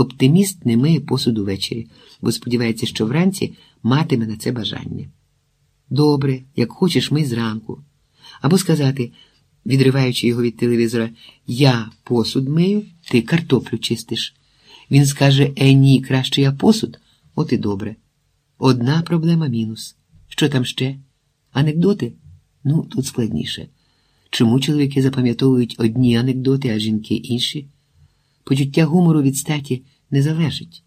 Оптиміст не миє посуду ввечері, бо сподівається, що вранці матиме на це бажання. Добре, як хочеш, мий зранку. Або сказати, відриваючи його від телевізора, я посуд мию, ти картоплю чистиш. Він скаже, е, ні, краще я посуд, от і добре. Одна проблема мінус. Що там ще? Анекдоти? Ну, тут складніше. Чому чоловіки запам'ятовують одні анекдоти, а жінки інші? Почуття гумору від статі не залежить.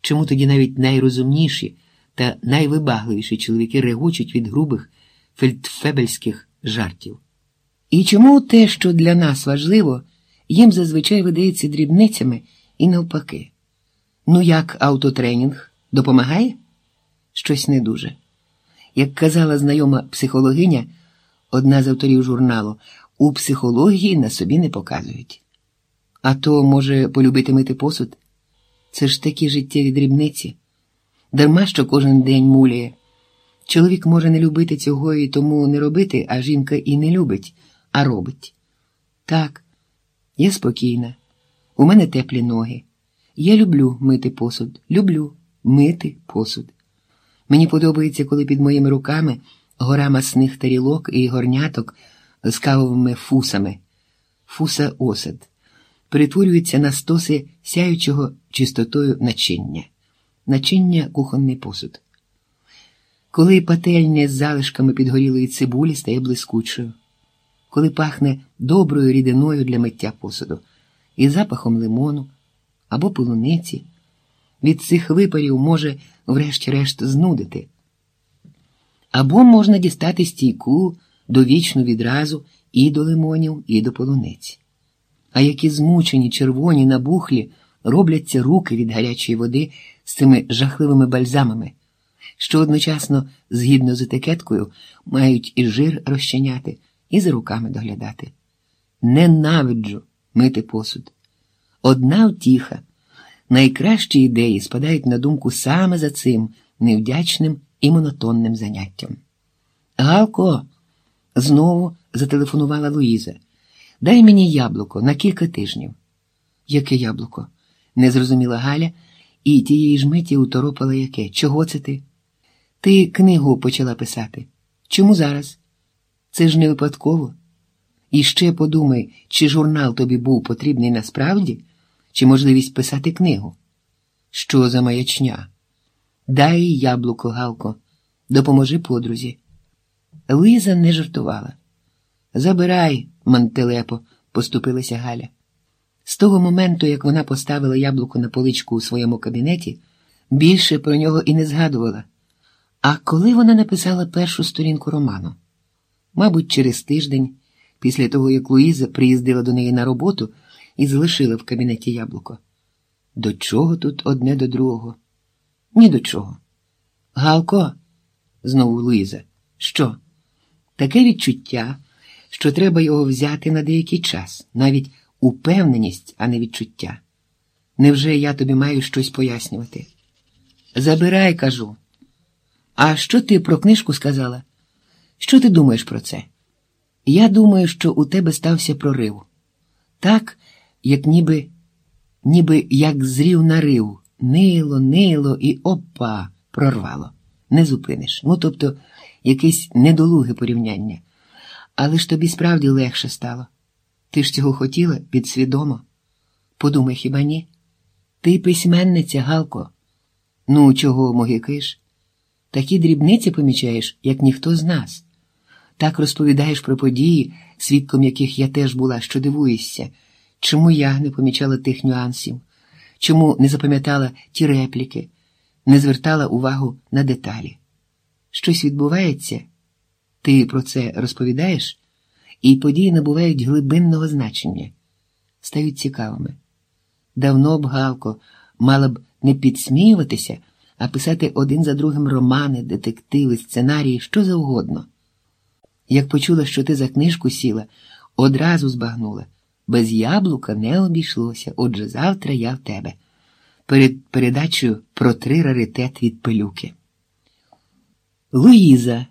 Чому тоді навіть найрозумніші та найвибагливіші чоловіки регочуть від грубих фельдфебельських жартів? І чому те, що для нас важливо, їм зазвичай видається дрібницями і навпаки? Ну, як автотренінг допомагає? Щось не дуже. Як казала знайома психологиня, одна з авторів журналу, у психології на собі не показують. А то, може, полюбити мити посуд? Це ж такі життєві дрібниці. Дарма що кожен день муляє. Чоловік може не любити цього і тому не робити, а жінка і не любить, а робить. Так, я спокійна, у мене теплі ноги. Я люблю мити посуд, люблю мити посуд. Мені подобається, коли під моїми руками гора масних тарілок і горняток з кавовими фусами, фуса осад, перетворюється на стоси сяючого чистотою начиння, начиння кухонний посуд. Коли пательня з залишками підгорілої цибулі стає блискучою, коли пахне доброю рідиною для миття посуду і запахом лимону або полуниці, від цих випарів може, врешті-решт, знудити. Або можна дістати стійку довічну відразу і до лимонів, і до полуниці. А які змучені, червоні, набухлі робляться руки від гарячої води з цими жахливими бальзамами, що одночасно, згідно з етикеткою, мають і жир розчиняти, і за руками доглядати. Ненавиджу мити посуд. Одна втіха, найкращі ідеї спадають на думку саме за цим невдячним і монотонним заняттям. Галко, знову зателефонувала Луїза. Дай мені яблуко на кілька тижнів. Яке яблуко? не зрозуміла Галя, і тієї ж миті уторопала яке. Чого це ти? Ти книгу почала писати. Чому зараз? Це ж не випадково. І ще подумай, чи журнал тобі був потрібний насправді, чи можливість писати книгу. Що за маячня? Дай яблуко, Галко, допоможи подрузі. Лиза не жартувала. Забирай, мантелепо, поступилася Галя. З того моменту, як вона поставила яблуко на поличку у своєму кабінеті, більше про нього і не згадувала. А коли вона написала першу сторінку роману? Мабуть, через тиждень, після того, як Луїза приїздила до неї на роботу і залишила в кабінеті яблуко. До чого тут одне до другого? Ні до чого. Галко, знову Луїза, що? Таке відчуття, що треба його взяти на деякий час, навіть упевненість, а не відчуття. Невже я тобі маю щось пояснювати? Забирай, кажу. А що ти про книжку сказала? Що ти думаєш про це? Я думаю, що у тебе стався прорив. Так, як ніби, ніби як зрів нарив, нило, нило і опа, прорвало. Не зупиниш. Ну, тобто, якесь недолуге порівняння. Але ж тобі справді легше стало. Ти ж цього хотіла підсвідомо. Подумай хіба ні? Ти письменниця, Галко. Ну, чого могикиш? Такі дрібниці помічаєш, як ніхто з нас. Так розповідаєш про події, свідком яких я теж була, що дивуєшся, чому я не помічала тих нюансів, чому не запам'ятала ті репліки, не звертала увагу на деталі. Щось відбувається, ти про це розповідаєш, і події набувають глибинного значення, стають цікавими. Давно б, Галко, мала б не підсміюватися, а писати один за другим романи, детективи, сценарії, що завгодно. Як почула, що ти за книжку сіла, одразу збагнула. Без яблука не обійшлося, отже завтра я в тебе. Перед передачею про три раритет від пилюки. Луїза